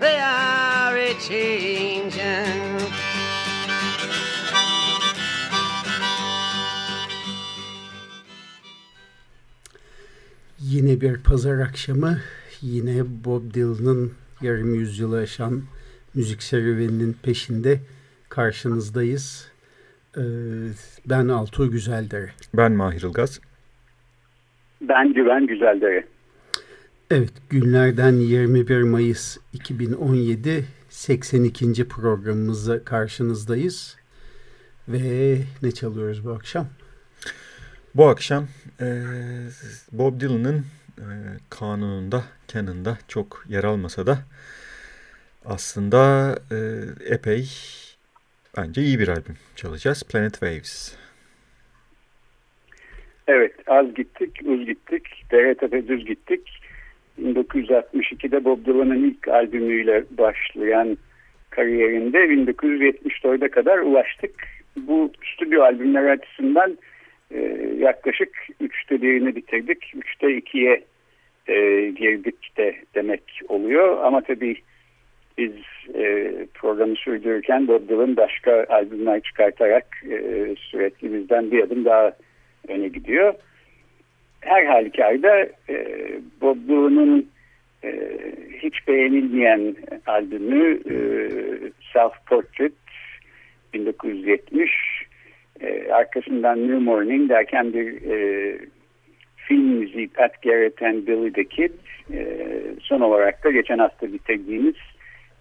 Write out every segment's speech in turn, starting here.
they are a changing. Yine bir pazar akşamı yine Bob Dylan'ın yarım yüzyılı aşan müzik serüveninin peşinde karşınızdayız. Ee, ben Altuğ Güzeldere. Ben Mahir Ilgaz. Ben Güven Güzeldere. Evet günlerden 21 Mayıs 2017 82. programımızda karşınızdayız. Ve ne çalıyoruz bu akşam? Bu akşam e, Bob Dylan'ın e, kanununda, canon'da çok yer almasa da aslında e, epey bence iyi bir albüm çalacağız. Planet Waves. Evet az gittik, uz gittik, dere tepe düz gittik. 1962'de Bob Dylan'ın ilk albümüyle başlayan kariyerinde 1974'e kadar ulaştık. Bu stüdyo albümler açısından e, yaklaşık üçte birini bitirdik. Üçte ikiye e, girdik de demek oluyor. Ama tabii biz e, programı sürdürürken Bob Dylan başka albümler çıkartarak e, sürekli bizden bir adım daha öne gidiyor. Her halükarda e, Bob Dylan'ın e, hiç beğenilmeyen albümü e, Self Portrait 1970 e, arkasından New Morning derken bir e, film müziği Pat Garrett and Billy the Kid e, son olarak da geçen hafta bitirdiğimiz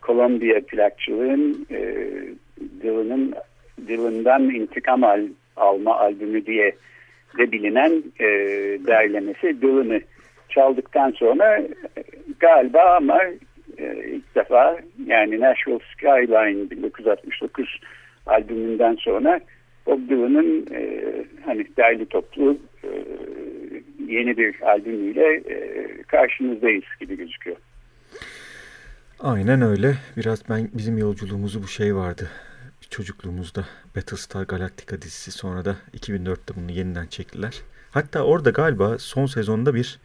Columbia plakçılığın e, Dylan'ın Dylan'dan intikam al, alma albümü diye de bilinen e, derlemesi Dylan'ı çaldıktan sonra e, galiba ama e, ilk defa yani Nashville Skyline 1969 albümünden sonra Bob Dylan'ın e, hani derli toplu e, yeni bir albümüyle e, karşınızdayız gibi gözüküyor. Aynen öyle. Biraz ben bizim yolculuğumuzu bu şey vardı. Çocukluğumuzda Battlestar Galactica dizisi sonra da 2004'te bunu yeniden çektiler. Hatta orada galiba son sezonda bir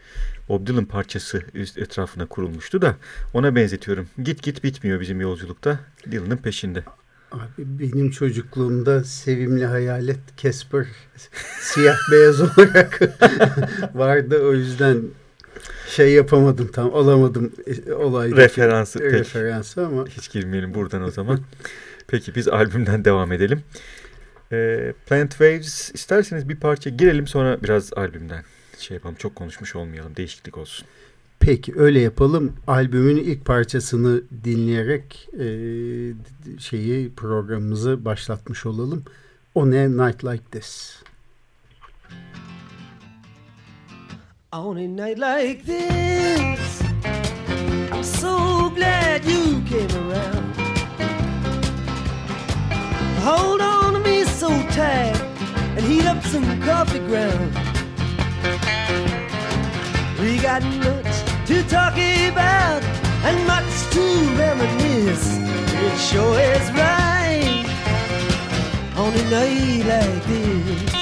Bob Dylan parçası etrafına kurulmuştu da ona benzetiyorum. Git git bitmiyor bizim yolculukta Dylan'ın peşinde. Abi benim çocukluğumda sevimli hayalet Casper siyah beyaz olarak vardı. O yüzden şey yapamadım tam alamadım olayı. Referansı pek. Referansı ama. Hiç girmeyelim buradan o zaman. Peki biz albümden devam edelim. Ee, Plant Waves isterseniz bir parça girelim sonra biraz albümden şey yapalım. Çok konuşmuş olmayalım. Değişiklik olsun. Peki öyle yapalım. Albümün ilk parçasını dinleyerek e, şeyi programımızı başlatmış olalım. O ne Night Like This. On a night like this, I'm so glad you came around. Hold on to me so tight and heat up some coffee ground. We got much to talk about and much to reminisce. It sure is right on a night like this.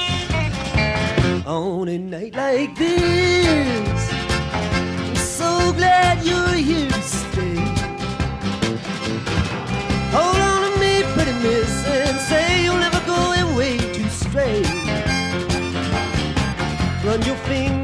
On a night like this, I'm so glad you're here and say you'll never go away to stray. Run your fingers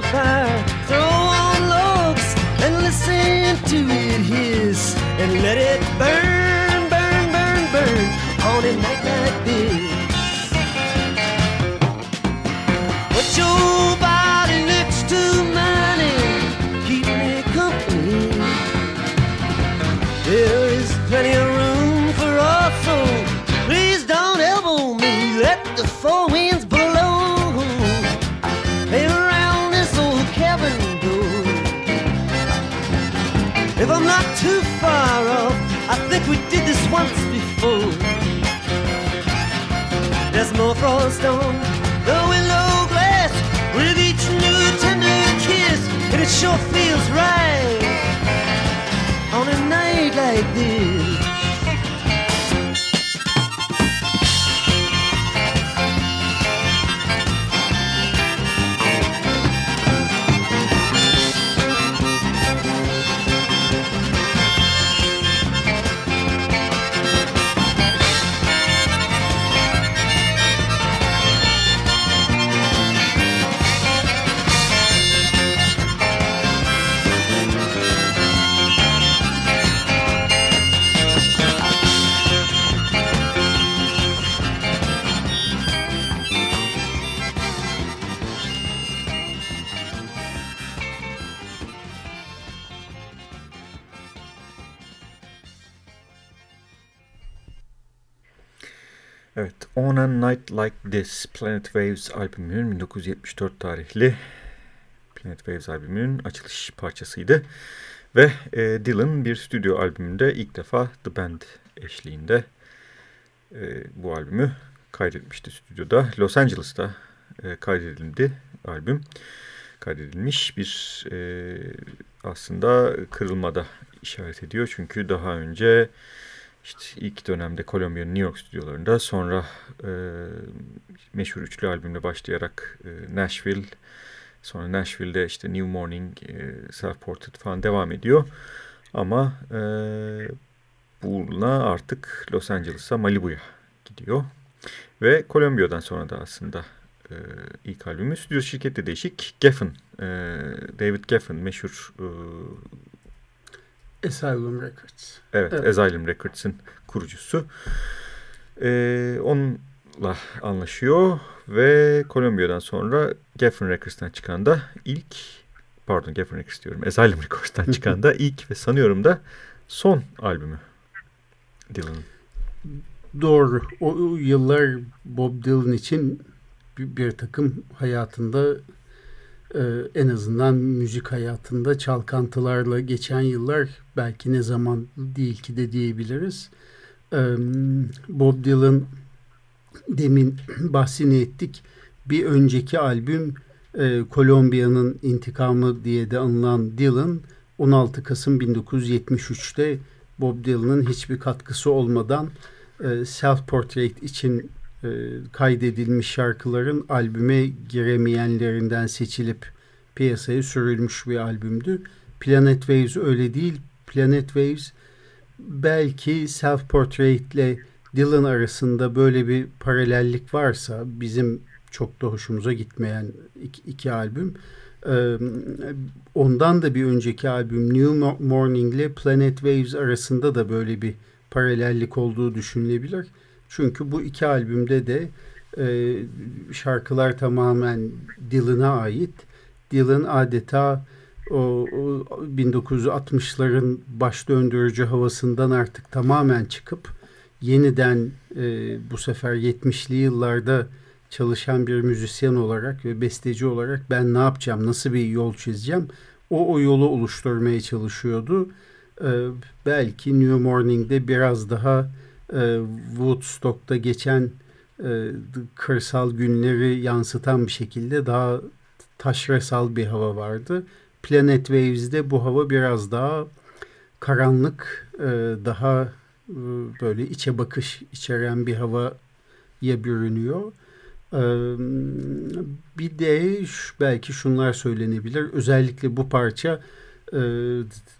the fire, throw on logs, and listen to it hiss, and let it burn, burn, burn, burn on a night like this. Put your body next to mine and keep me company. There is plenty of room for us, so please don't elbow me. Let the four frost on the glass with each new tender kiss, and it sure feels right on a night like this. On a Night Like This Planet Waves albümünün 1974 tarihli Planet Waves albümünün açılış parçasıydı. Ve e, Dylan bir stüdyo albümünde ilk defa The Band eşliğinde e, bu albümü kaydetmişti stüdyoda. Los Angeles'ta e, kaydedildi albüm. Kaydedilmiş bir e, aslında kırılmada işaret ediyor. Çünkü daha önce işte ilk dönemde Columbia New York stüdyolarında sonra e, meşhur üçlü albümle başlayarak e, Nashville sonra Nashville'de işte New Morning, e, Self Portrait falan devam ediyor. Ama e, bununla artık Los Angeles'a Malibu'ya gidiyor. Ve Columbia'dan sonra da aslında e, ilk albümü stüdyo şirketi değişik. Geffen, e, David Geffen meşhur e, Asylum Records. Evet, evet. Asylum Records'ın kurucusu. Ee, onunla anlaşıyor ve Columbia'dan sonra Geffen Records'tan çıkan da ilk, pardon Geffen Records diyorum, Asylum Records'tan çıkan da ilk ve sanıyorum da son albümü Dylan'ın. Doğru. O yıllar Bob Dylan için bir, bir takım hayatında e, en azından müzik hayatında çalkantılarla geçen yıllar belki ne zaman değil ki de diyebiliriz. E, Bob Dylan demin bahsini ettik. Bir önceki albüm e, Kolombiya'nın intikamı diye de anılan Dylan 16 Kasım 1973'te Bob Dylan'ın hiçbir katkısı olmadan e, Self Portrait için e, kaydedilmiş şarkıların albüme giremeyenlerinden seçilip piyasaya sürülmüş bir albümdü. Planet Waves öyle değil. Planet Waves belki Self Portrait ile Dylan arasında böyle bir paralellik varsa bizim çok da hoşumuza gitmeyen iki, iki albüm. Ee, ondan da bir önceki albüm New Morning ile Planet Waves arasında da böyle bir paralellik olduğu düşünülebilir. Çünkü bu iki albümde de e, şarkılar tamamen Dylan'a ait. Dylan adeta o, o 1960'ların baş döndürücü havasından artık tamamen çıkıp yeniden e, bu sefer 70'li yıllarda çalışan bir müzisyen olarak ve besteci olarak ben ne yapacağım, nasıl bir yol çizeceğim o o yolu oluşturmaya çalışıyordu. E, belki New Morning'de biraz daha e, Woodstock'ta geçen e, kırsal günleri yansıtan bir şekilde daha taşrasal bir hava vardı. Planet Waves'de bu hava biraz daha karanlık, e, daha e, böyle içe bakış içeren bir havaya bürünüyor. E, bir de belki şunlar söylenebilir. Özellikle bu parça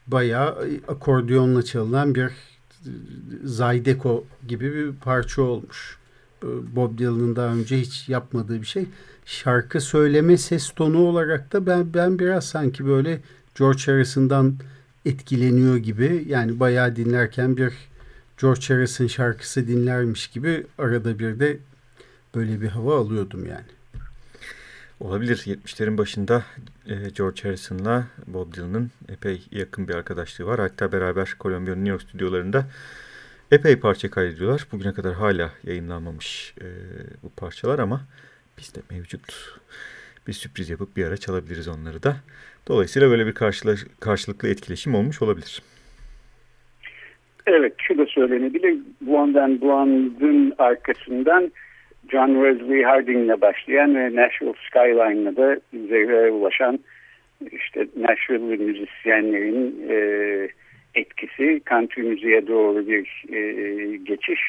bayağı akordiyonla çalınan bir Zydeco gibi bir parça olmuş. Bob Dylan'ın daha önce hiç yapmadığı bir şey. Şarkı söyleme ses tonu olarak da ben ben biraz sanki böyle George Harrison'dan etkileniyor gibi. Yani bayağı dinlerken bir George Harrison şarkısı dinlermiş gibi arada bir de böyle bir hava alıyordum yani. Olabilir. 70'lerin başında e, George Harrison'la Bob Dylan'ın epey yakın bir arkadaşlığı var. Hatta beraber Columbia'nın New York stüdyolarında epey parça kaydediyorlar. Bugüne kadar hala yayınlanmamış e, bu parçalar ama bizde mevcut. Bir sürpriz yapıp bir ara çalabiliriz onları da. Dolayısıyla böyle bir karşılıklı etkileşim olmuş olabilir. Evet, şu da söylenebilir. Bu andan bu andın arkasından John Wesley Harding'le başlayan ve Nashville Skyline'la da zirveye ulaşan işte Nashville müzisyenlerin e, etkisi country müziğe doğru bir e, geçiş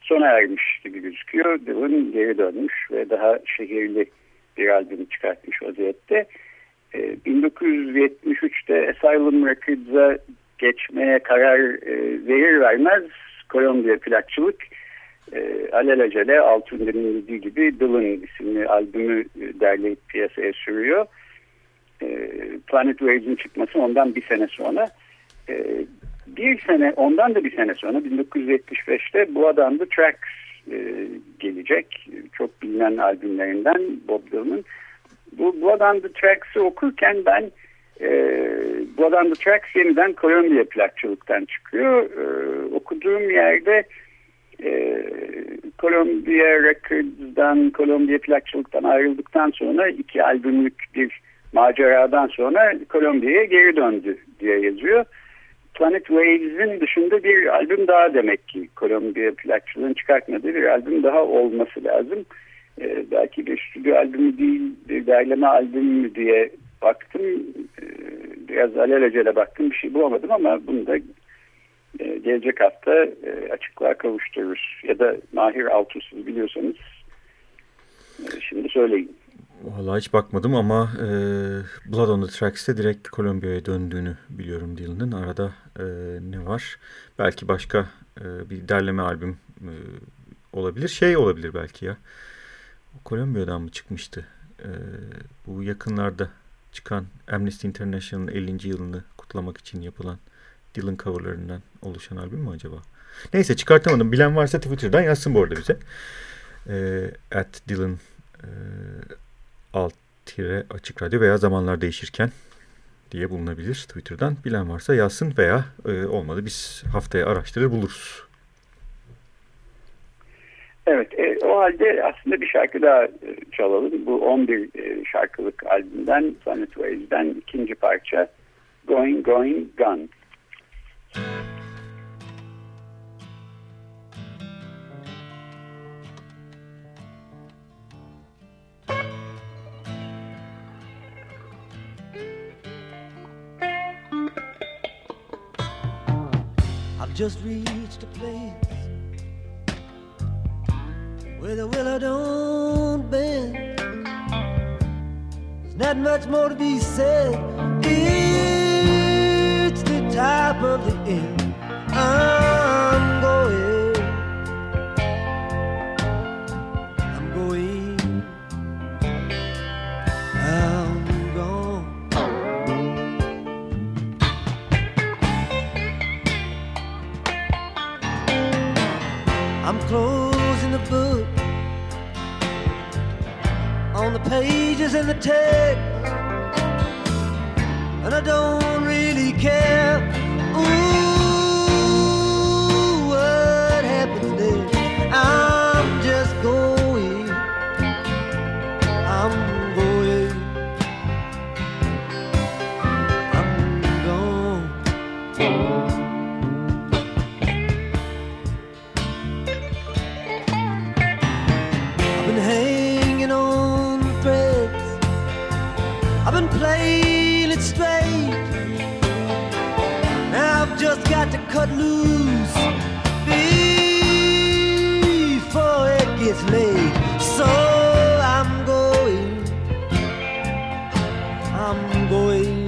sona ermiş gibi gözüküyor. Dylan geri dönmüş ve daha şehirli bir albüm çıkartmış vaziyette. E, 1973'te Asylum Records'a geçmeye karar e, verir vermez Columbia plakçılık e, alelacele Altunder'in dediği gibi Dylan isimli albümü e, derleyip piyasaya sürüyor. E, Planet Waves'in çıkması ondan bir sene sonra. E, bir sene, ondan da bir sene sonra 1975'te bu adam The Tracks e, gelecek. Çok bilinen albümlerinden Bob Dylan'ın. Bu, bu adam The Tracks'ı okurken ben e, bu adam The Tracks yeniden Columbia plakçılıktan çıkıyor. E, okuduğum yerde e, Columbia Records'dan, Columbia plakçılıktan ayrıldıktan sonra iki albümlük bir maceradan sonra Columbia'ya geri döndü diye yazıyor. Planet Waves'in dışında bir albüm daha demek ki Columbia plakçılığın çıkartmadığı bir albüm daha olması lazım. Ee, belki bir stüdyo albümü değil bir derleme albümü diye baktım. Ee, biraz alelacele baktım bir şey bulamadım ama bunu da gelecek hafta e, açıklığa kavuştururuz. Ya da Mahir Altuğ siz biliyorsanız e, şimdi söyleyin. Valla hiç bakmadım ama e, Blood on the Tracks'te direkt Columbia'ya döndüğünü biliyorum Dylan'ın. Arada e, ne var? Belki başka e, bir derleme albüm e, olabilir. Şey olabilir belki ya. Columbia'dan mı çıkmıştı? E, bu yakınlarda çıkan Amnesty International'ın 50. yılını kutlamak için yapılan Dylan coverlarından oluşan albüm mü acaba? Neyse çıkartamadım. Bilen varsa Twitter'dan yazsın bu arada bize. E, at Dylan e, alt tire açık radyo veya zamanlar değişirken diye bulunabilir Twitter'dan. Bilen varsa yazsın veya e, olmadı biz haftaya araştırır buluruz. Evet, e, o halde aslında bir şarkı daha e, çalalım. Bu 11 e, şarkılık albümden, Planet Ways'den ikinci parça Going, Going, Gone. I've just reached a place where the willow don't bend. There's not much more to be said. It's top of the end. I'm going. I'm going. I'm gone. I'm closing the book on the pages and the text, I don't really care. I'm going.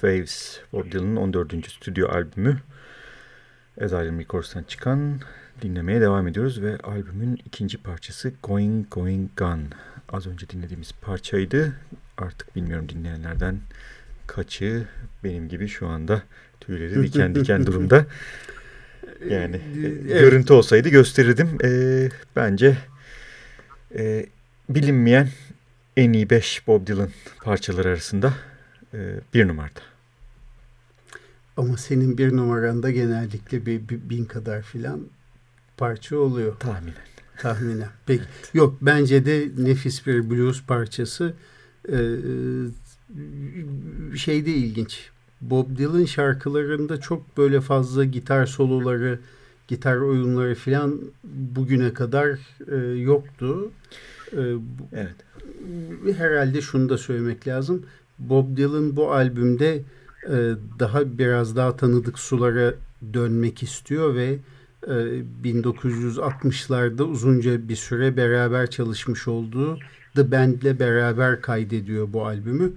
Waves Bob Dylan'ın 14. stüdyo albümü Asylum Records'tan çıkan dinlemeye devam ediyoruz ve albümün ikinci parçası Going Going Gone. Az önce dinlediğimiz parçaydı. Artık bilmiyorum dinleyenlerden kaçı benim gibi şu anda tüyleri diken diken durumda. Yani e, Evet. görüntü olsaydı gösterirdim. E, bence e, bilinmeyen en iyi 5 Bob Dylan parçaları arasında e, bir numarada. Ama senin bir numaranda genellikle bir, bir bin kadar filan parça oluyor Tahminen. tahminen. Peki yok bence de nefis bir blues parçası. Ee, şey de ilginç. Bob Dylan şarkılarında çok böyle fazla gitar soloları, gitar oyunları filan bugüne kadar e, yoktu. E, Evet. herhalde şunu da söylemek lazım. Bob Dylan bu albümde daha biraz daha tanıdık sulara dönmek istiyor ve e, 1960'larda uzunca bir süre beraber çalışmış olduğu The Band'le beraber kaydediyor bu albümü.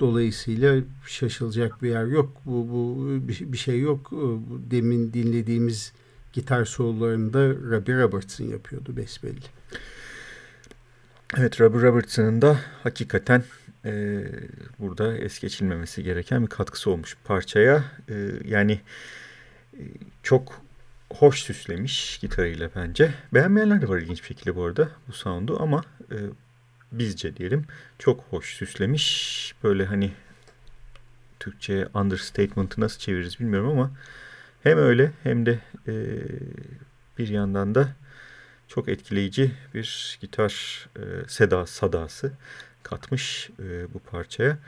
Dolayısıyla şaşılacak bir yer yok. Bu, bu bir, şey yok. E, Demin dinlediğimiz gitar sololarında Robbie Robertson yapıyordu besbelli. Evet Robert Robertson'ın da hakikaten e, burada es geçilmemesi gereken bir katkısı olmuş parçaya. E, yani e, çok hoş süslemiş gitarıyla bence. Beğenmeyenler de var ilginç bir şekilde bu arada bu sound'u ama e, bizce diyelim çok hoş süslemiş. Böyle hani Türkçe understatement'ı nasıl çeviririz bilmiyorum ama hem öyle hem de e, bir yandan da çok etkileyici bir gitar e, seda sadası katmış e, bu parçaya.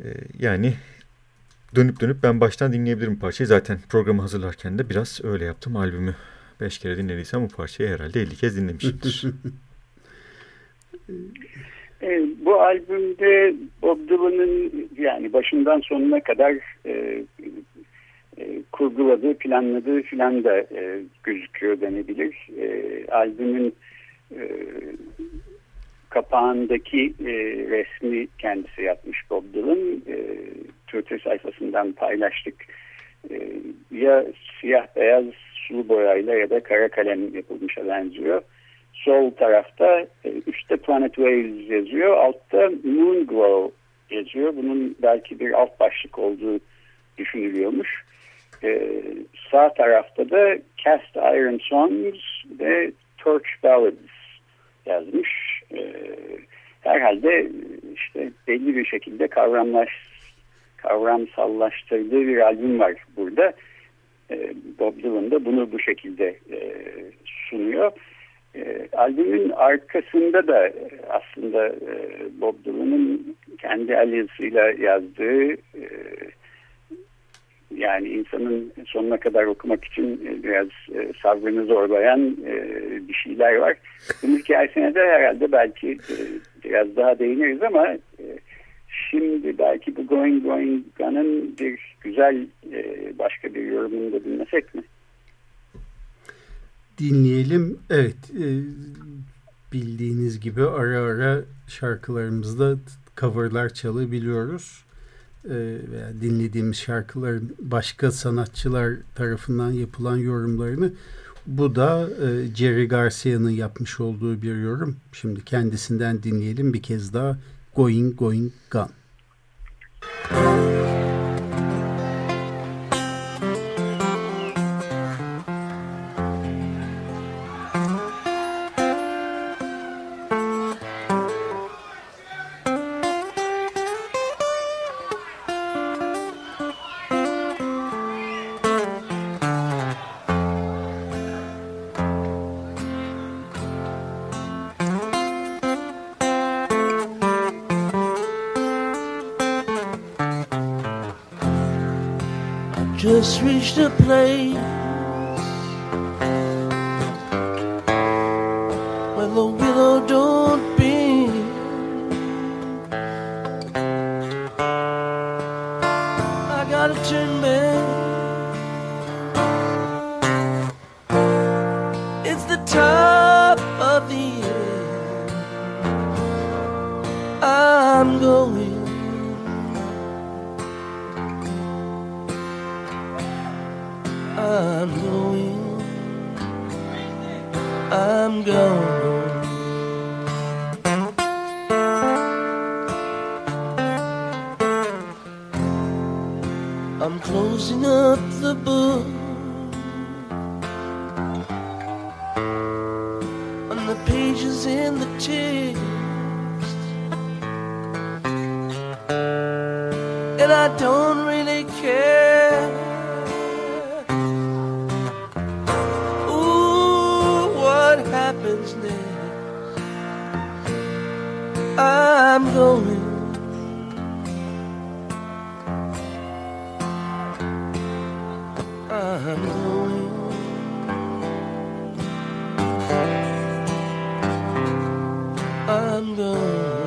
E, yani dönüp dönüp ben baştan dinleyebilirim parçayı. Zaten programı hazırlarken de biraz öyle yaptım. Albümü 5 kere dinlediysem bu parçayı herhalde 50 kez dinlemişimdir. E, bu albümde Bob Dylan'ın yani başından sonuna kadar e, e, kurguladığı, planladığı filan da e, gözüküyor denebilir. E, albümün e, kapağındaki e, resmi kendisi yapmış Bob Dylan. E, Twitter sayfasından paylaştık. E, ya siyah beyaz sulu boyayla ya da kara kalem yapılmışa benziyor. Sol tarafta e, üstte Planet Waves yazıyor. Altta Moon Glow yazıyor. Bunun belki bir alt başlık olduğu düşünülüyormuş. E, sağ tarafta da Cast Iron Songs ve Torch Ballads yazmış. E, herhalde işte belli bir şekilde kavramlaş, kavramsallaştırdığı bir albüm var burada. E, Bob Dylan da bunu bu şekilde e, sunuyor. E, albümün arkasında da aslında e, Bob Dylan'ın kendi el yazısıyla yazdığı e, yani insanın sonuna kadar okumak için e, biraz e, sabrını zorlayan e, bir şeyler var. Bunun hikayesine de herhalde belki biraz daha değiniriz ama şimdi belki bu Going Going Gone'ın bir güzel başka bir yorumunu da dinlesek mi? dinleyelim. Evet, bildiğiniz gibi ara ara şarkılarımızda coverlar çalabiliyoruz. E, veya dinlediğimiz şarkıların başka sanatçılar tarafından yapılan yorumlarını bu da e, Jerry Garcia'nın yapmış olduğu bir yorum. Şimdi kendisinden dinleyelim bir kez daha Going Going Gone. I'm going. I'm going.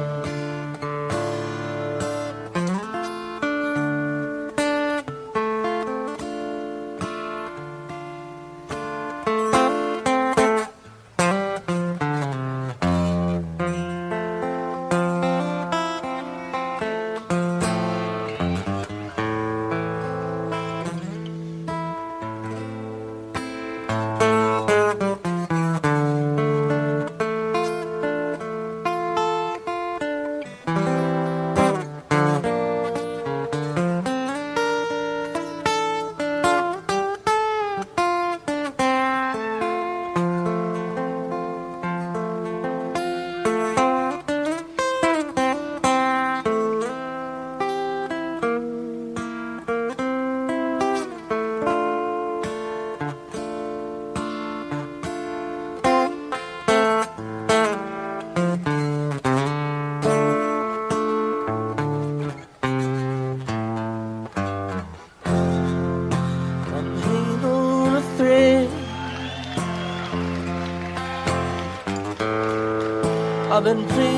and please.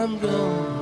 I'm gone.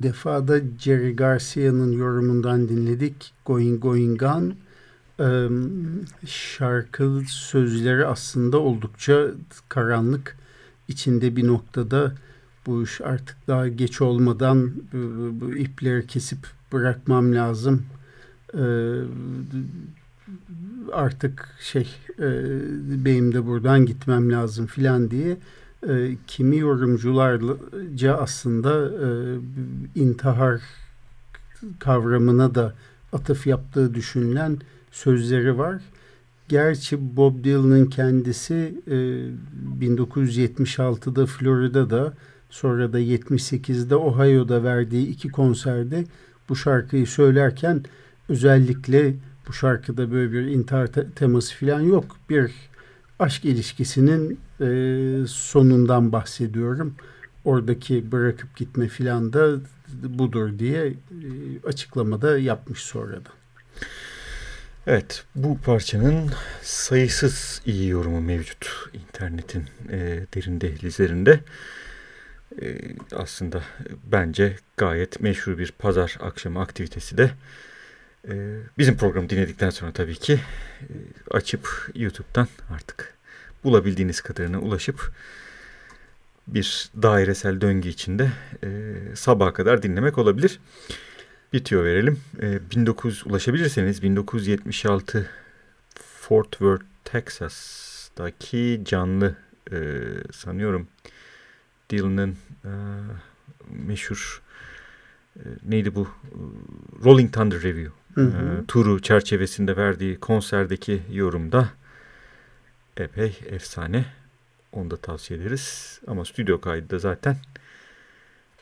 Bu defa da Jerry Garcia'nın yorumundan dinledik. Going Going On. Ee, şarkı sözleri aslında oldukça karanlık. İçinde bir noktada bu iş artık daha geç olmadan bu, bu ipleri kesip bırakmam lazım. Ee, artık şey e, benim de buradan gitmem lazım filan diye e, kimi yorumcularca aslında e, intihar kavramına da atıf yaptığı düşünülen sözleri var. Gerçi Bob Dylan'ın kendisi e, 1976'da Florida'da sonra da 78'de Ohio'da verdiği iki konserde bu şarkıyı söylerken özellikle bu şarkıda böyle bir intihar te- teması falan yok. Bir aşk ilişkisinin e, sonundan bahsediyorum. Oradaki bırakıp gitme filan da budur diye e, açıklamada yapmış sonradan. Evet, bu parçanın sayısız iyi yorumu mevcut internetin e, derin dehlizlerinde. E, aslında bence gayet meşhur bir pazar akşamı aktivitesi de e, bizim programı dinledikten sonra tabii ki e, açıp YouTube'dan artık bulabildiğiniz kadarına ulaşıp bir dairesel döngü içinde e, sabaha kadar dinlemek olabilir. Bitiyor verelim. E, 19 ulaşabilirseniz 1976 Fort Worth, Texas'taki canlı e, sanıyorum Dylan'ın e, meşhur e, neydi bu Rolling Thunder Review Hı hı. e, turu çerçevesinde verdiği konserdeki yorumda epey efsane. Onu da tavsiye ederiz. Ama stüdyo kaydı da zaten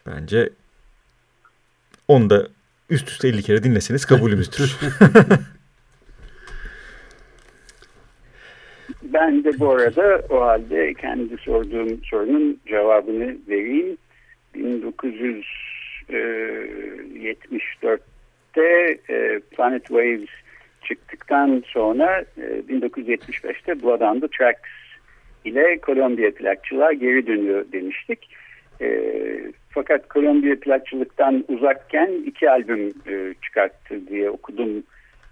bence onu da üst üste 50 kere dinleseniz kabulümüzdür. Ben de bu arada o halde kendi sorduğum sorunun cevabını vereyim. 1974'te e, Planet Waves çıktıktan sonra e, 1975'te Blood on the Tracks ile Columbia plakçılığa geri dönüyor demiştik. E, fakat Columbia plakçılıktan uzakken iki albüm e, çıkarttı diye okudum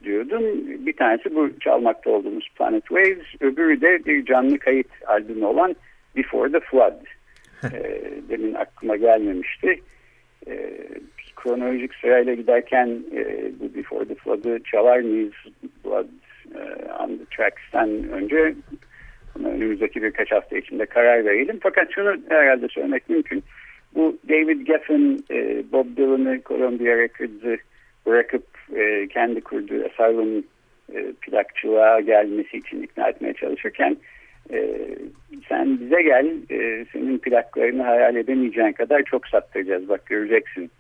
diyordum. Bir tanesi bu çalmakta olduğumuz Planet Waves, öbürü de bir canlı kayıt albümü olan Before the Flood. e, demin aklıma gelmemişti. E, kronolojik sırayla giderken e, bu Before the Flood'ı çalar mıyız Blood e, on the Tracks'ten önce buna önümüzdeki birkaç hafta içinde karar verelim. Fakat şunu herhalde söylemek mümkün. Bu David Geffen, e, Bob Dylan'ı Columbia Records'ı bırakıp e, kendi kurduğu Asylum e, plakçılığa gelmesi için ikna etmeye çalışırken e, sen bize gel e, senin plaklarını hayal edemeyeceğin kadar çok sattıracağız bak göreceksin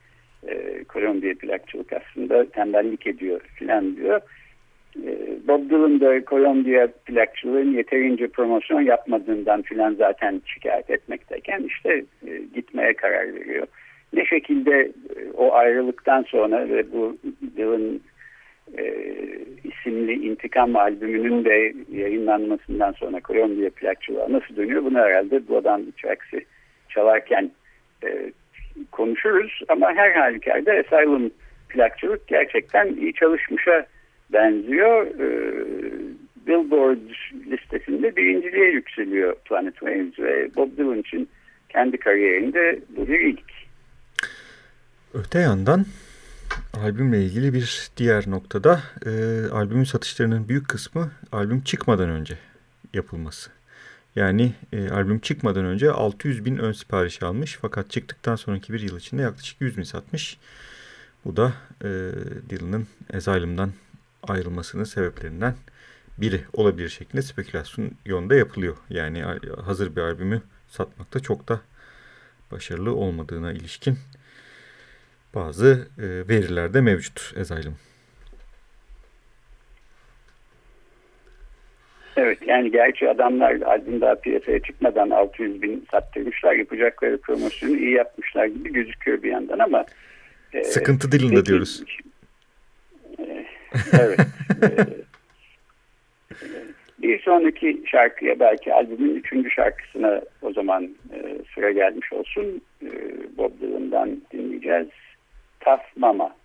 e, Columbia plakçılık aslında tembellik ediyor filan diyor. E, Bob Dylan da Columbia plakçılığın yeterince promosyon yapmadığından filan zaten şikayet etmekteyken işte e, gitmeye karar veriyor. Ne şekilde e, o ayrılıktan sonra ve bu Dylan isimli intikam albümünün de yayınlanmasından sonra Columbia plakçılığa nasıl dönüyor bunu herhalde bu adam Tracks'i çalarken konuşuruz ama her halükarda Asylum plakçılık gerçekten iyi çalışmışa benziyor. E, Billboard listesinde birinciliğe yükseliyor Planet Waves ve Bob Dylan için kendi kariyerinde bu bir ilk. Öte yandan albümle ilgili bir diğer noktada e, albümün satışlarının büyük kısmı albüm çıkmadan önce yapılması. Yani e, albüm çıkmadan önce 600 bin ön sipariş almış fakat çıktıktan sonraki bir yıl içinde yaklaşık 100 bin satmış. Bu da e, Dylan'ın Asylum'dan ayrılmasının sebeplerinden biri olabilir şeklinde spekülasyon yolunda yapılıyor. Yani hazır bir albümü satmakta çok da başarılı olmadığına ilişkin bazı e, veriler de mevcut Asylum. Evet yani gerçi adamlar albüm daha piyasaya çıkmadan 600 bin sattırmışlar yapacakları promosyonu iyi yapmışlar gibi gözüküyor bir yandan ama e, sıkıntı dilinde diyoruz. E, evet. e, bir sonraki şarkıya belki albümün üçüncü şarkısına o zaman e, sıra gelmiş olsun. E, Bob Dylan'dan dinleyeceğiz. Tough Mama.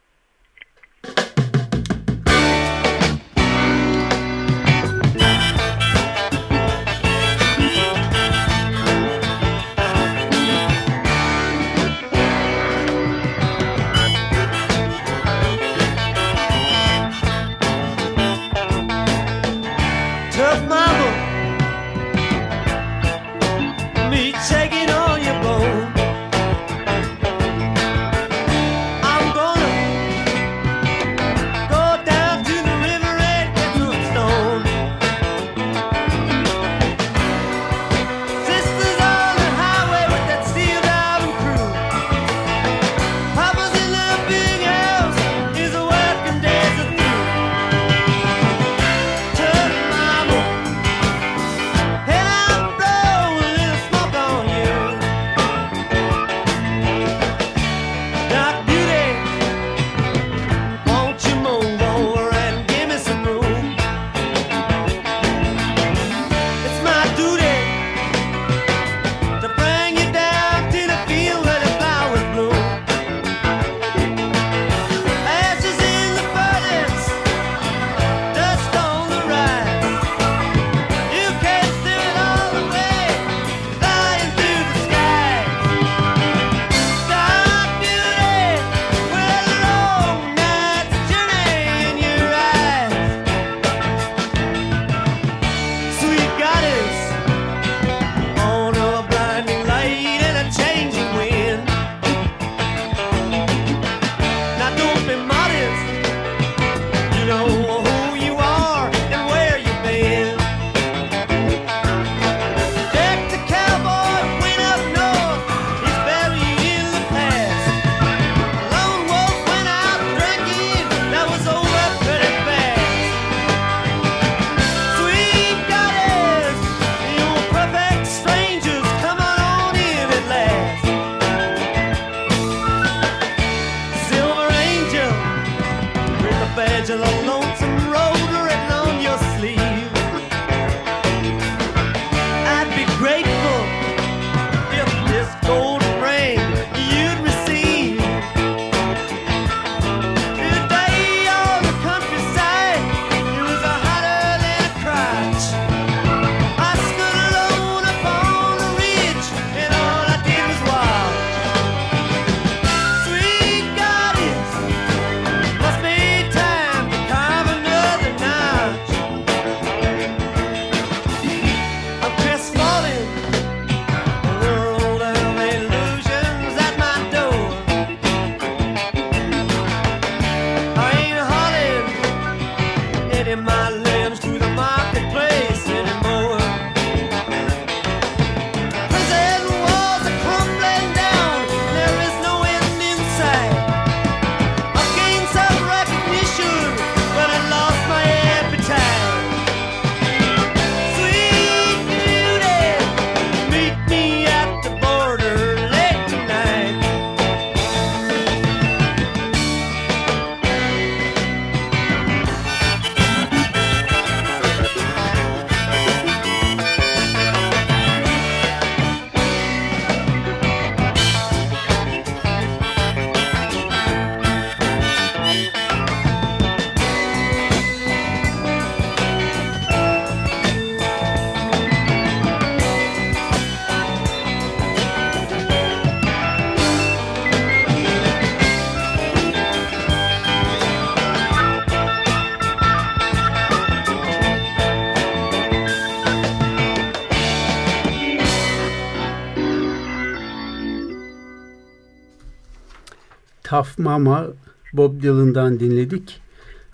Tough Mama Bob Dylan'dan dinledik.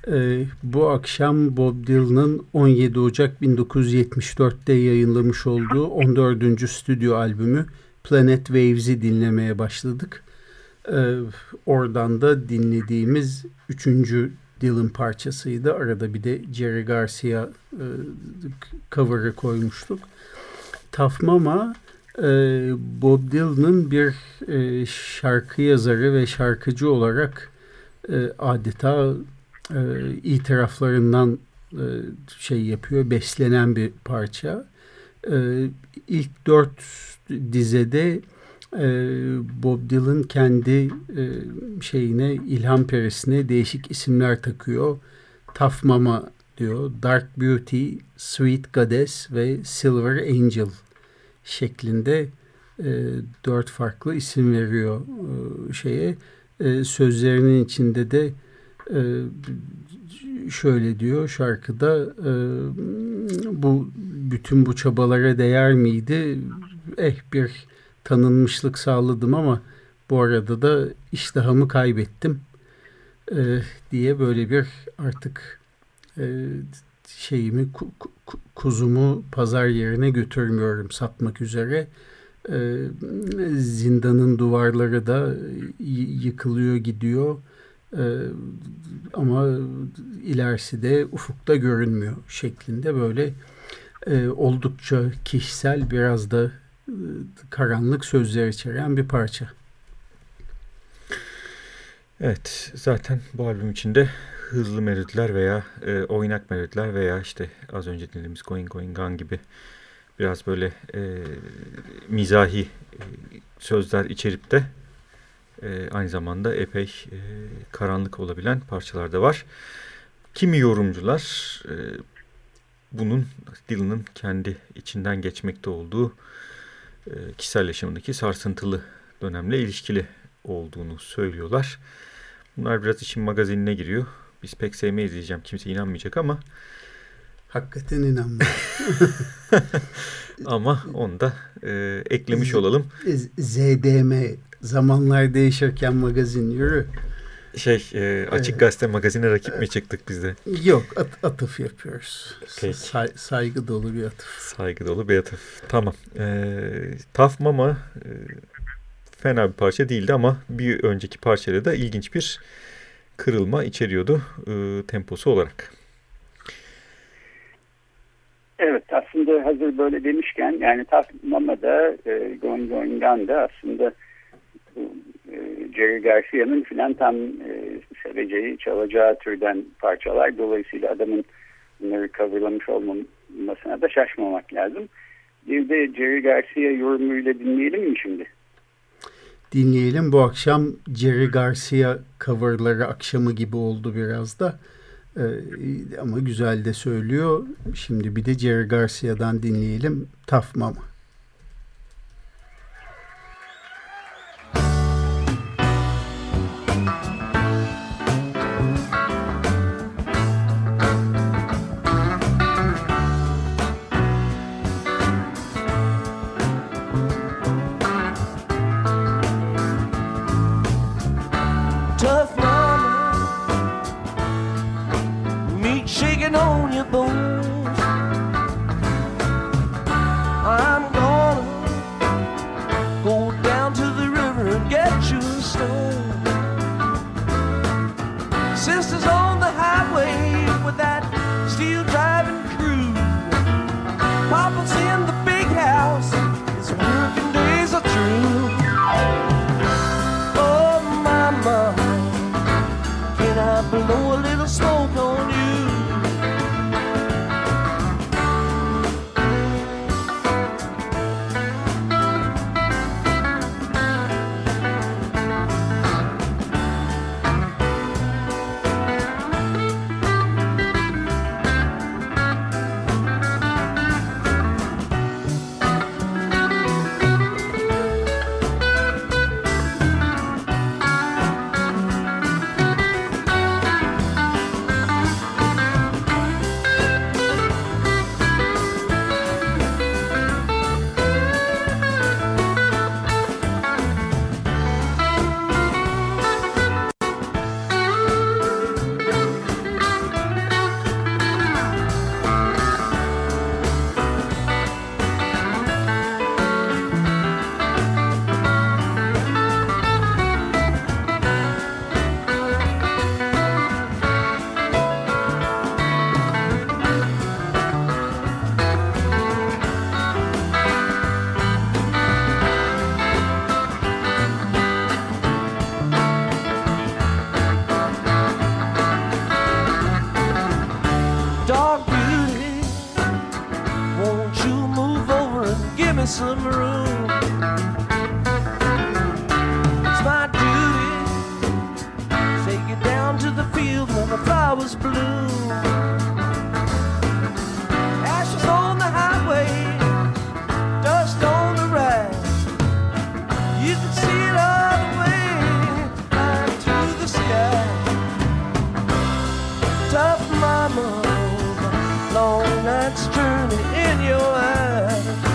Ee, bu akşam Bob Dylan'ın 17 Ocak 1974'te yayınlamış olduğu 14. stüdyo albümü Planet Waves'i dinlemeye başladık. Ee, oradan da dinlediğimiz 3. Dylan parçasıydı. Arada bir de Jerry Garcia e, cover'ı koymuştuk. Tafmama e, Bob Dylan'ın bir e, şarkı yazarı ve şarkıcı olarak e, adeta e, itiraflarından şey yapıyor, beslenen bir parça. İlk dört dizede Bob Dylan kendi şeyine, ilham peresine değişik isimler takıyor. Tough Mama diyor, Dark Beauty, Sweet Goddess ve Silver Angel şeklinde e, dört farklı isim veriyor e, şeye. E, sözlerinin içinde de e, şöyle diyor şarkıda e, bu bütün bu çabalara değer miydi? Eh bir tanınmışlık sağladım ama bu arada da iştahımı kaybettim e, diye böyle bir artık e, şeyimi ku, ku, kuzumu pazar yerine götürmüyorum satmak üzere. E, zindanın duvarları da yıkılıyor gidiyor. E, ama ilerisi de ufukta görünmüyor şeklinde böyle e, oldukça kişisel biraz da e, karanlık sözler içeren bir parça. Evet zaten bu albüm içinde hızlı melodiler veya e, oynak melodiler veya işte az önce dinlediğimiz Going Going Gone gibi biraz böyle e, mizahi e, sözler içerip de e, aynı zamanda epey e, karanlık olabilen parçalar da var. Kimi yorumcular e, bunun Dylan'ın kendi içinden geçmekte olduğu e, kişisel yaşamındaki sarsıntılı dönemle ilişkili olduğunu söylüyorlar. Bunlar biraz işin magazinine giriyor. Biz pek sevmeyiz diyeceğim. Kimse inanmayacak ama. Hakikaten inanmıyor. ama onu da e, eklemiş olalım. ZDM zamanlar değişirken magazin yürü. Şey e, açık evet. gazete magazine rakip mi çıktık biz de? Yok at, atıf yapıyoruz. Say, saygı dolu bir atıf. Saygı dolu bir atıf. Tamam. E, Taf Mama e, fena bir parça değildi ama bir önceki parçada da ilginç bir kırılma içeriyordu e, temposu olarak. Evet aslında hazır böyle demişken yani Taf Mama'da e, Going Going da aslında e, Jerry Garcia'nın filan tam e, seveceği, çalacağı türden parçalar. Dolayısıyla adamın bunları coverlamış olmamasına da şaşmamak lazım. Bir de Jerry Garcia yorumuyla dinleyelim mi şimdi? Dinleyelim. Bu akşam Jerry Garcia coverları akşamı gibi oldu biraz da. Ee, ama güzel de söylüyor. Şimdi bir de Jerry Garcia'dan dinleyelim. Tough Mama. Mama, long night's journey in your eyes.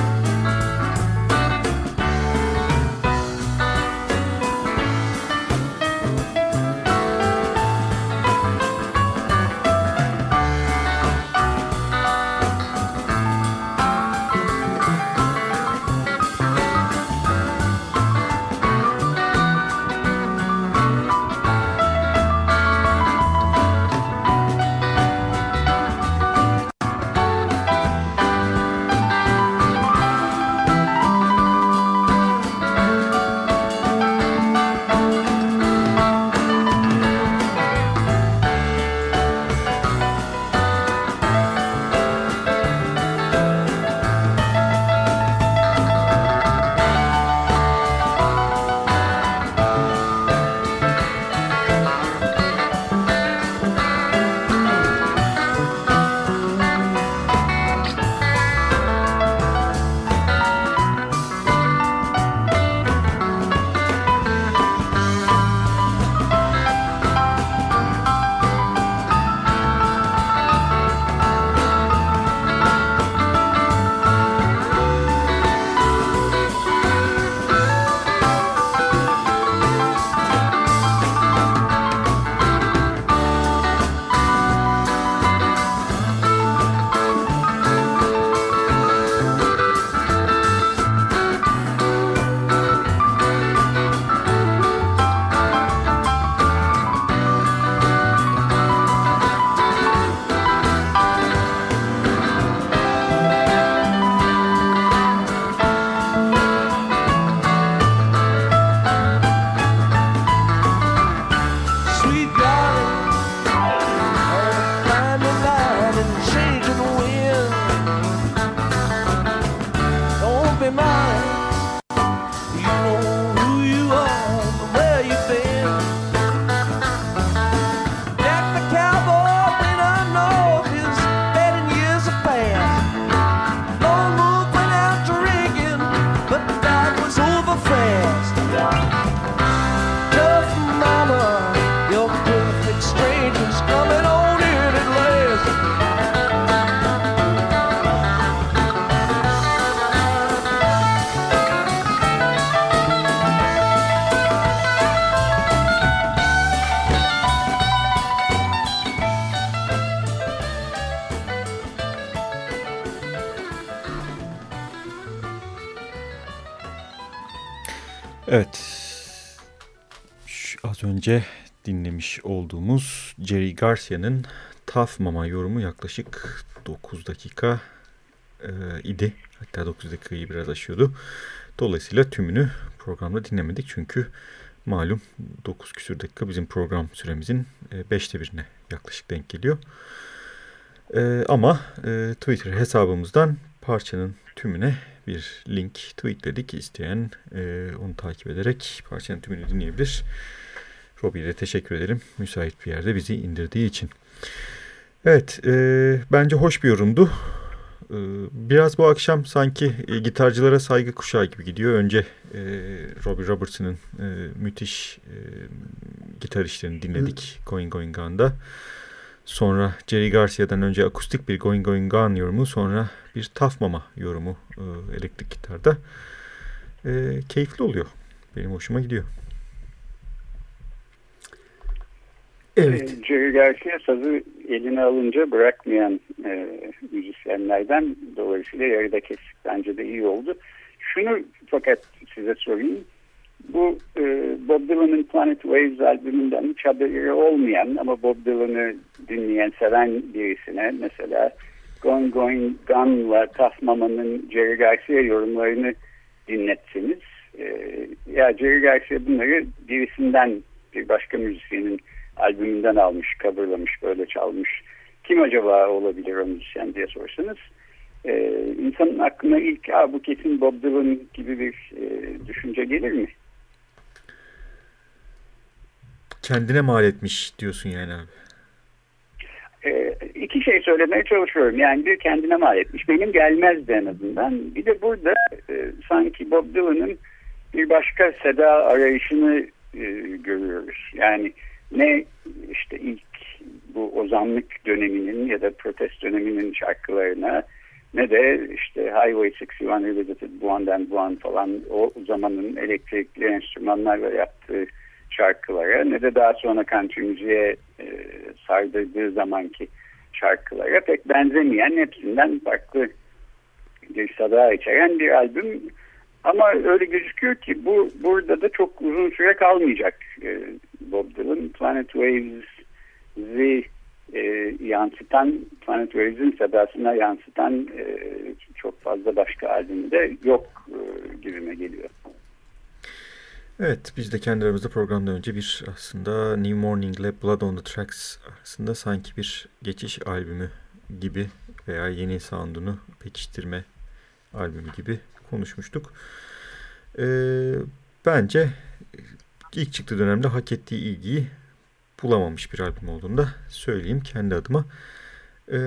Garcia'nın Tough Mama yorumu yaklaşık 9 dakika e, idi. Hatta 9 dakikayı biraz aşıyordu. Dolayısıyla tümünü programda dinlemedik. Çünkü malum 9 küsür dakika bizim program süremizin 5'te birine yaklaşık denk geliyor. E, ama e, Twitter hesabımızdan parçanın tümüne bir link tweetledik. İsteyen e, onu takip ederek parçanın tümünü dinleyebilir. Robbie'ye de teşekkür ederim. Müsait bir yerde bizi indirdiği için. Evet, e, bence hoş bir yorumdu. E, biraz bu akşam sanki e, gitarcılara saygı kuşağı gibi gidiyor. Önce e, Robbie Robertson'ın e, müthiş e, gitar işlerini dinledik Hı. Going Going Gone'da. Sonra Jerry Garcia'dan önce akustik bir Going Going Gone yorumu, sonra bir Tough Mama yorumu e, elektrik gitarda. E, keyifli oluyor. Benim hoşuma gidiyor. Evet. E, Jerry Garcia sazı eline alınca bırakmayan e, müzisyenlerden dolayısıyla yarıda kesik bence de iyi oldu. Şunu fakat size sorayım. Bu e, Bob Dylan'ın Planet Waves albümünden hiç haberi olmayan ama Bob Dylan'ı dinleyen, seven birisine mesela Going Going Gone'la Tough Mama'nın Jerry Garcia yorumlarını dinletseniz e, ya Jerry Garcia bunları birisinden bir başka müzisyenin albümünden almış, coverlamış, böyle çalmış. Kim acaba olabilir o müzisyen diye sorsanız e, insanın aklına ilk Aa, bu kesin Bob Dylan gibi bir e, düşünce gelir mi? Kendine mal etmiş diyorsun yani abi. E, iki şey söylemeye çalışıyorum. Yani bir kendine mal etmiş. Benim gelmezdi en azından. Bir de burada e, sanki Bob Dylan'ın bir başka seda arayışını e, görüyoruz. Yani ne işte ilk bu ozanlık döneminin ya da protest döneminin şarkılarına ne de işte Highway 61 Revisited Buan'dan Buan falan o zamanın elektrikli enstrümanlarla yaptığı şarkılara ne de daha sonra country müziğe e, sardırdığı zamanki şarkılara pek benzemeyen hepsinden farklı bir sada içeren bir albüm ama öyle gözüküyor ki bu burada da çok uzun süre kalmayacak e, Bob Dylan Planet Waves'i e, yansıtan Planet Waves'in sedasına yansıtan e, çok fazla başka albümde yok e, gibime geliyor. Evet biz de kendi programdan önce bir aslında New Morning ile Blood on the Tracks arasında sanki bir geçiş albümü gibi veya yeni sound'unu pekiştirme albümü gibi konuşmuştuk. Ee, bence ilk çıktığı dönemde hak ettiği ilgiyi bulamamış bir albüm olduğunu da söyleyeyim kendi adıma. Ee,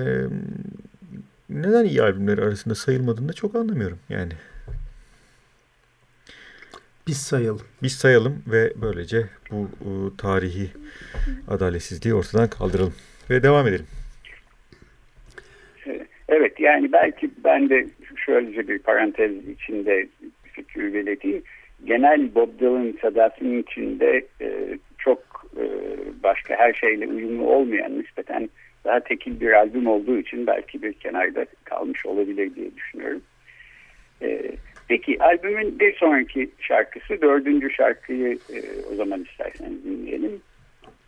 neden iyi albümler arasında sayılmadığını da çok anlamıyorum yani. Biz sayalım. Biz sayalım ve böylece bu e, tarihi adaletsizliği ortadan kaldıralım ve devam edelim. Evet yani belki ben de şöylece bir parantez içinde fikir belirteyim. Genel Bob Dylan sadasının içinde e, çok e, başka her şeyle uyumlu olmayan nispeten daha tekil bir albüm olduğu için belki bir kenarda kalmış olabilir diye düşünüyorum. E, peki albümün bir sonraki şarkısı dördüncü şarkıyı e, o zaman isterseniz dinleyelim.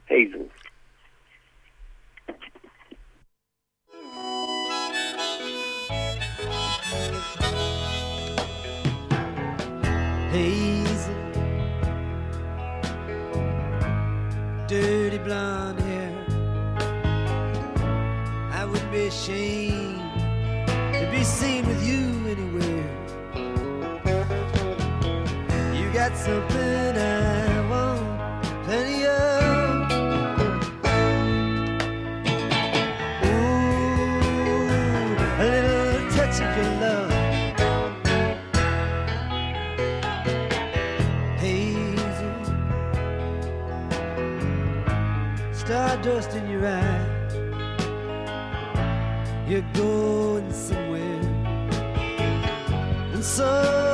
Hazel. Hazel, dirty blonde hair. I would be ashamed to be seen with you anywhere. You got something I You're going somewhere, and so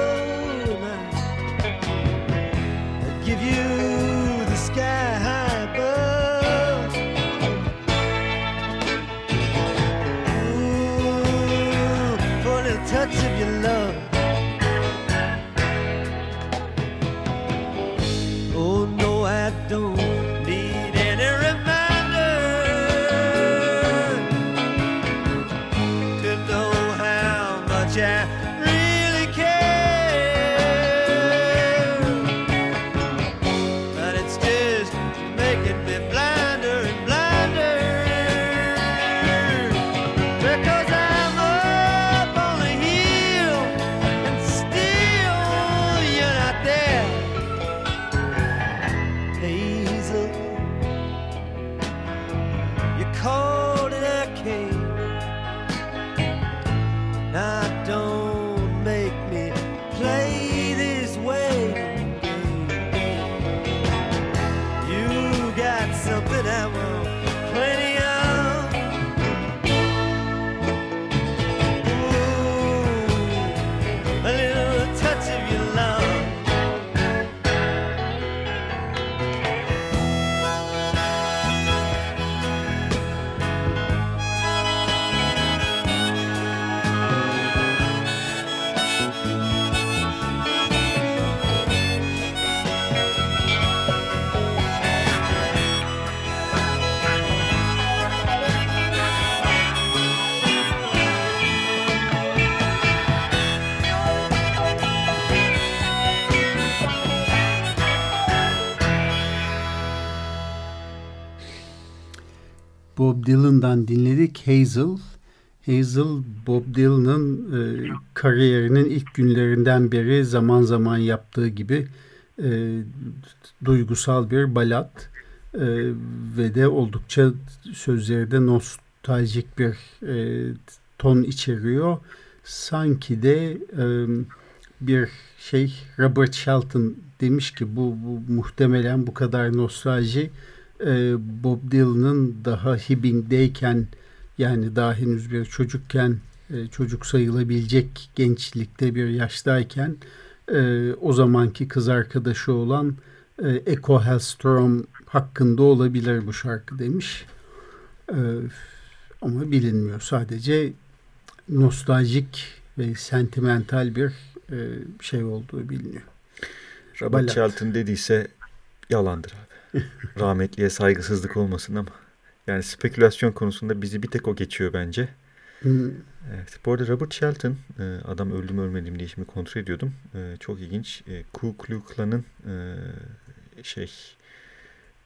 Bob Dylan'dan dinledik Hazel. Hazel Bob Dylan'ın e, kariyerinin ilk günlerinden beri zaman zaman yaptığı gibi e, duygusal bir balat e, ve de oldukça sözleri de nostaljik bir e, ton içeriyor. Sanki de e, bir şey Robert Shelton demiş ki bu, bu muhtemelen bu kadar nostalji e, Bob Dylan'ın daha Hibbing'deyken yani daha henüz bir çocukken e, çocuk sayılabilecek gençlikte bir yaştayken e, o zamanki kız arkadaşı olan e, Echo Hellstrom hakkında olabilir bu şarkı demiş. E, ama bilinmiyor. Sadece nostaljik ve sentimental bir e, şey olduğu biliniyor. Robert Balat. Shelton dediyse yalandır. Rahmetliye saygısızlık olmasın ama. Yani spekülasyon konusunda bizi bir tek o geçiyor bence. Hmm, Evet. Bu arada Robert Shelton, e, adam öldü mü ölmedi mi diye şimdi kontrol ediyordum. E, Çok ilginç. E, Ku Klux Klan'ın şey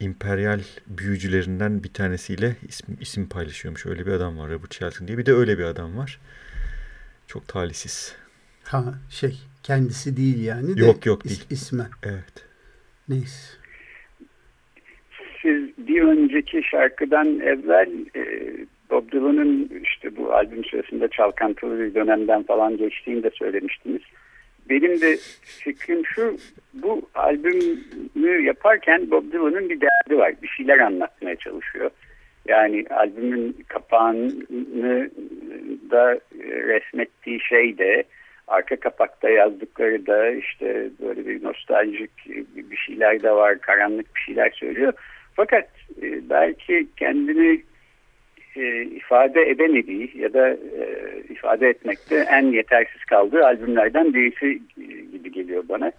imperyal büyücülerinden bir tanesiyle isim, isim paylaşıyormuş. Öyle bir adam var Robert Shelton diye. Bir de öyle bir adam var. Çok talihsiz. Ha şey kendisi değil yani de Yok, yok, is- değil. ismen. Evet. Neyse. Siz bir önceki şarkıdan evvel e, Bob Dylan'ın işte bu albüm sırasında çalkantılı bir dönemden falan geçtiğini de söylemiştiniz. Benim de fikrim şu, bu albümü yaparken Bob Dylan'ın bir derdi var. Bir şeyler anlatmaya çalışıyor. Yani albümün kapağını da resmettiği şey de arka kapakta yazdıkları da işte böyle bir nostaljik bir şeyler de var, karanlık bir şeyler söylüyor. Fakat e, belki kendini e, ifade edemediği ya da e, ifade etmekte en yetersiz kaldığı albümlerden birisi e, gibi geliyor bana.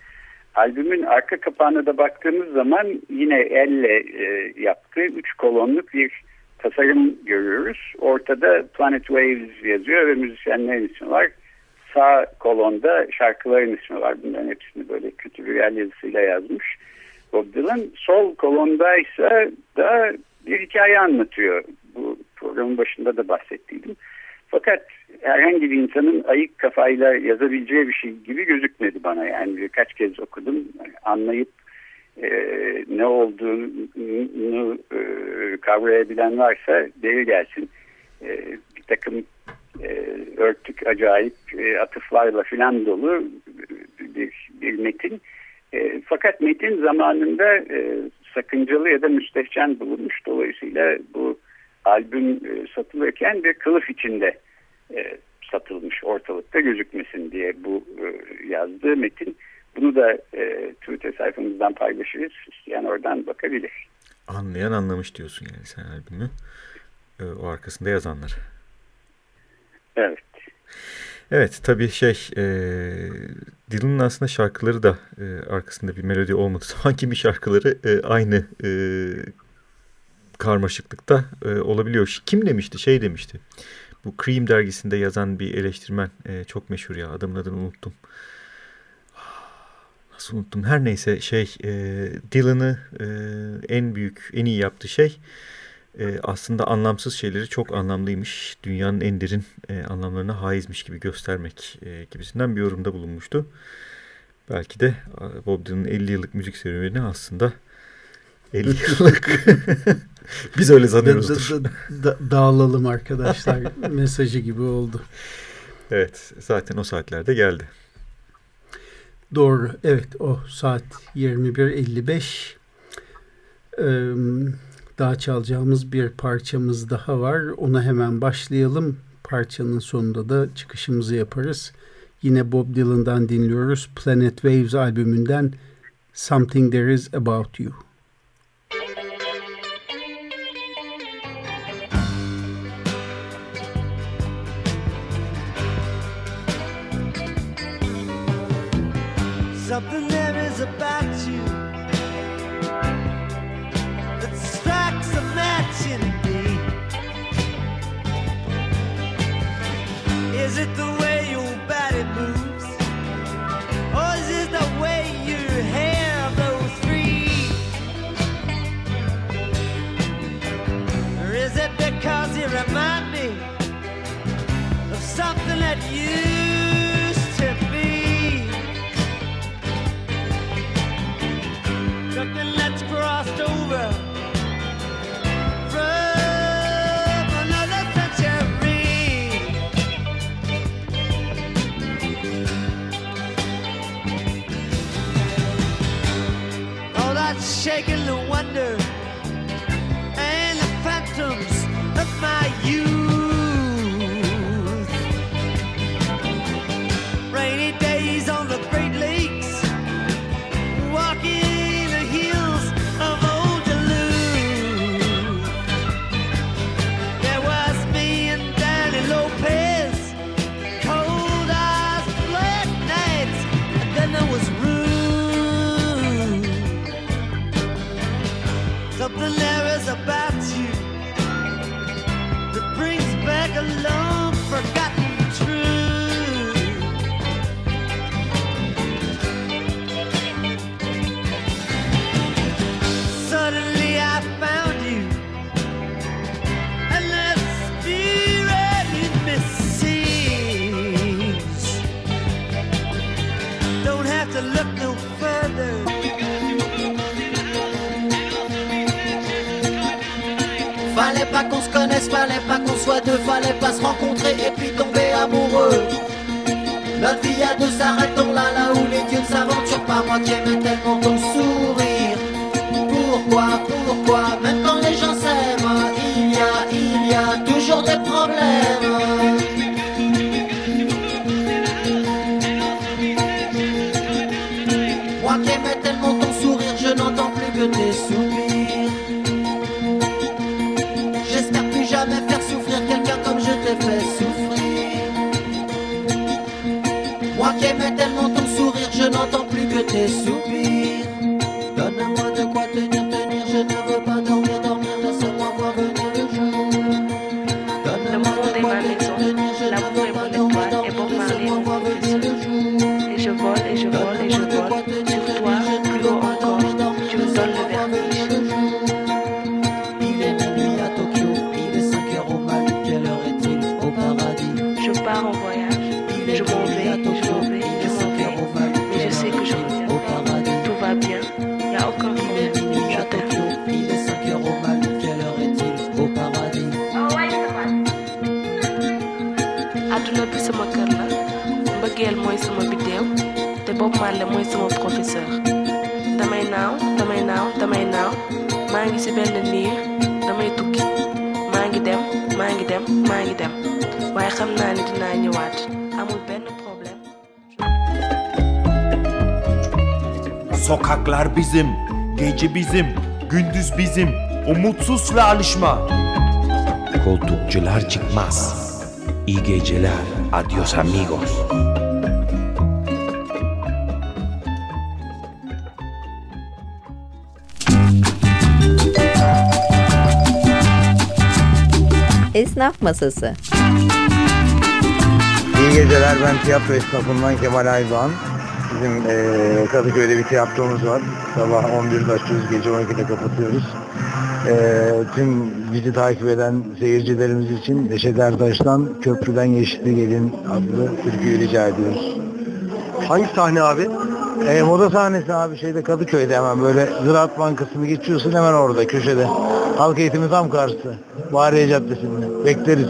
Albümün arka kapağına da baktığımız zaman yine elle e, yaptığı üç kolonluk bir tasarım görüyoruz. Ortada Planet Waves yazıyor ve müzisyenlerin ismi var. Sağ kolonda şarkıların ismi var. Bunların hepsini böyle kötü bir yer yazısıyla yazmış. Bob Dylan sol kolondaysa da bir hikaye anlatıyor. Bu programın başında da bahsettiydim. Fakat herhangi bir insanın ayık kafayla yazabileceği bir şey gibi gözükmedi bana. Yani birkaç kez okudum. Anlayıp e, ne olduğunu e, kavrayabilen varsa deri gelsin. E, bir takım e, örtük acayip e, atıflarla filan dolu bir, bir metin. E, fakat metin zamanında e, sakıncalı ya da müstehcen bulunmuş. Dolayısıyla bu albüm e, satılırken bir kılıf içinde e, satılmış ortalıkta gözükmesin diye bu e, yazdığı metin. Bunu da e, Twitter sayfamızdan paylaşırız. İsteyen oradan bakabilir. Anlayan anlamış diyorsun yani sen albümü. E, o arkasında yazanlar. Evet. Evet tabii şey e, Dylan'ın aslında şarkıları da e, arkasında bir melodi olmadığı zaman kimi şarkıları e, aynı e, karmaşıklıkta e, olabiliyor. Kim demişti? Şey demişti. Bu Cream dergisinde yazan bir eleştirmen e, çok meşhur ya adamın adını unuttum. Nasıl unuttum? Her neyse şey e, Dylan'ı e, en büyük en iyi yaptığı şey e, aslında anlamsız şeyleri çok anlamlıymış. Dünyanın en derin e, anlamlarına haizmiş gibi göstermek e, gibisinden bir yorumda bulunmuştu. Belki de Bob Dylan'ın 50 yıllık müzik serüveni aslında 50 yıllık. Biz öyle sanıyoruzdur. Da, da, da, dağılalım arkadaşlar mesajı gibi oldu. Evet zaten o saatlerde geldi. Doğru evet o saat 21.55 ee, daha çalacağımız bir parçamız daha var. Ona hemen başlayalım. Parçanın sonunda da çıkışımızı yaparız. Yine Bob Dylan'dan dinliyoruz. Planet Waves albümünden Something There Is About You. Fallait pas se rencontrer et puis tomber amoureux. Notre vie à deux s'arrêtons là, là où les dieux ne s'aventurent pas. Moi qui aimais tellement ton sama biddéew te Bob Marley mooy sama professeur damay naaw damay naaw damay naaw maa ngi ci benn niir damay tukki maa ngi dem maa ngi dem maa ngi dem waaye xam naa ni dinaa ñëwaat amul benn problème Sokaklar bizim, gece bizim, gündüz bizim. Umutsuzla alışma. Koltukçular çıkmaz. İyi geceler. Adios amigos. Esnaf Masası İyi geceler ben tiyatro esnafından Kemal Aydoğan. Bizim eee, Kadıköy'de bir tiyatromuz var. Sabah 11'de açıyoruz, gece 12'de kapatıyoruz. Eee, tüm bizi takip eden seyircilerimiz için Neşet Ertaş'tan Köprüden Yeşilli Gelin adlı türküyü rica ediyoruz. Hangi sahne abi? E, moda sahnesi abi şeyde Kadıköy'de hemen böyle Ziraat Bankası'nı geçiyorsun hemen orada köşede. Halk eğitimi tam karşısı. Bahriye Caddesi'nde. Bekleriz.